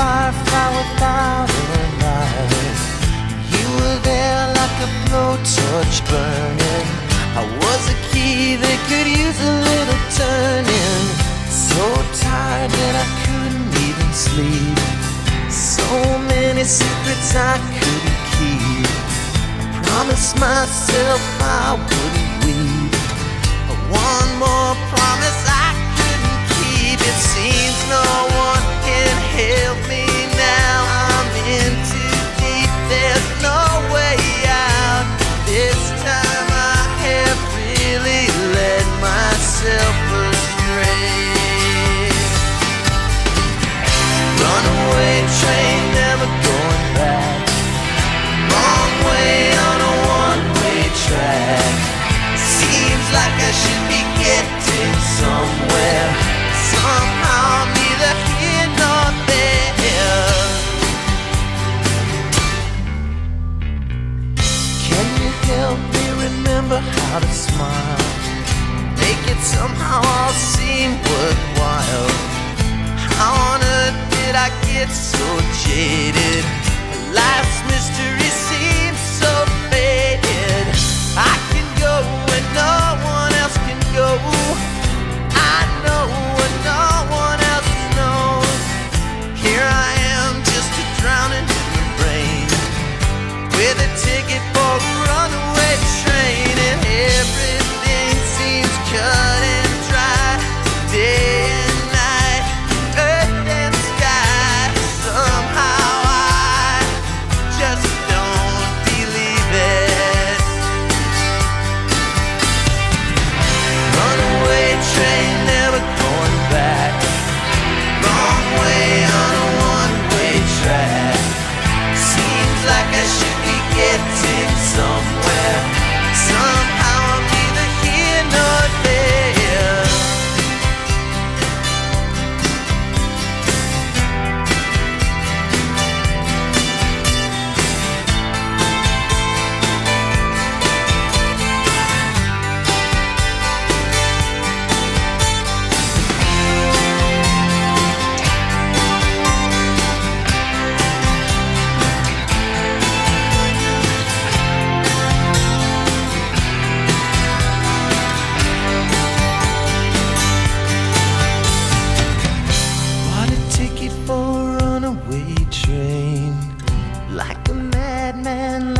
firefly without a light. You were there like a blowtorch burning. I was a key that could use a little turning. So tired that I couldn't even sleep. So many secrets I couldn't keep. I promised myself I wouldn't weep. But one more promise I couldn't keep. It seemed should be getting somewhere. Somehow neither here nor there. Can you help me remember how to smile? Make it somehow all seem worthwhile. How on earth did I get so jaded? Life's ticket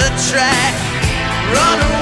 the track, run away.